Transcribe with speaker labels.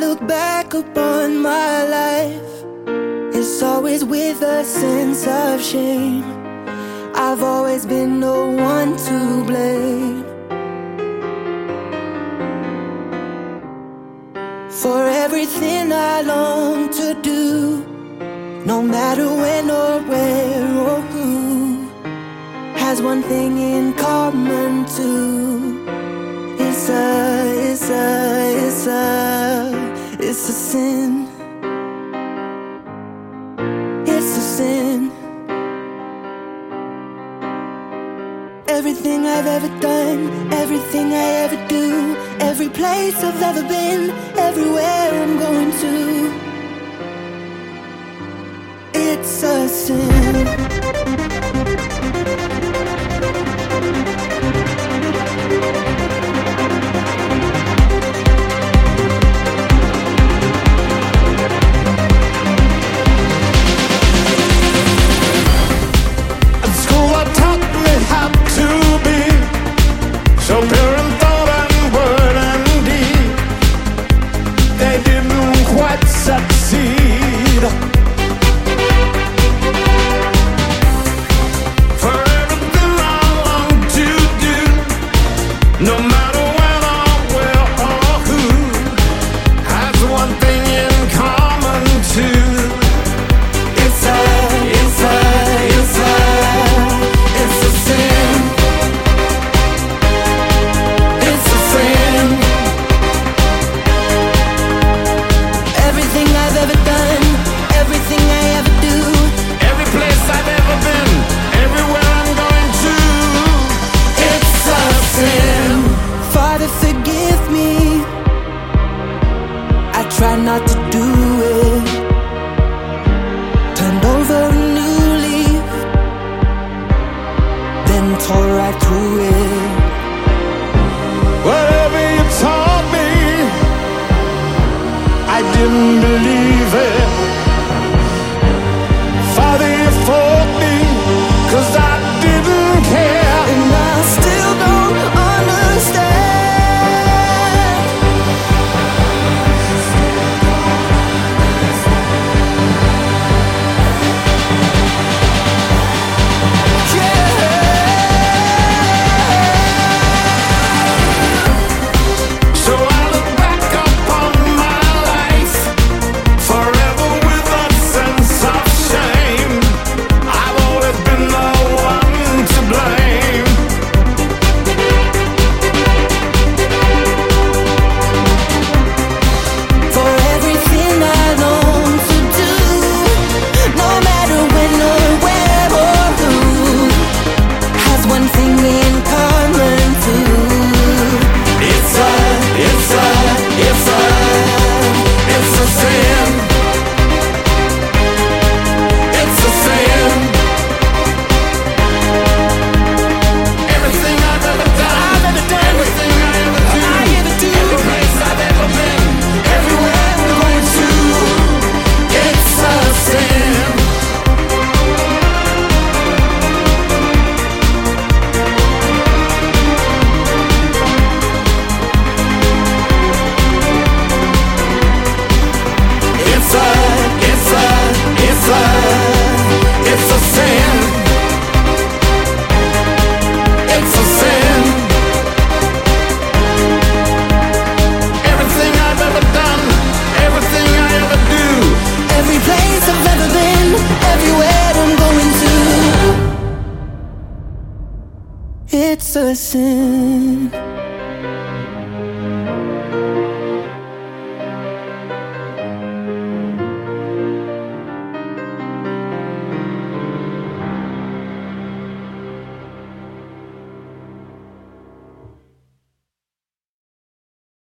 Speaker 1: look back upon my life, it's always with a sense of shame. I've always been no one to blame. For everything I long to do, no matter when or where or who, has one thing in common too. It's a, it's a, it's a it's a sin. It's a sin. Everything I've ever done, everything I ever do, every place I've ever been, everywhere
Speaker 2: didn't believe it. Father, you me, cause I one
Speaker 1: thing listen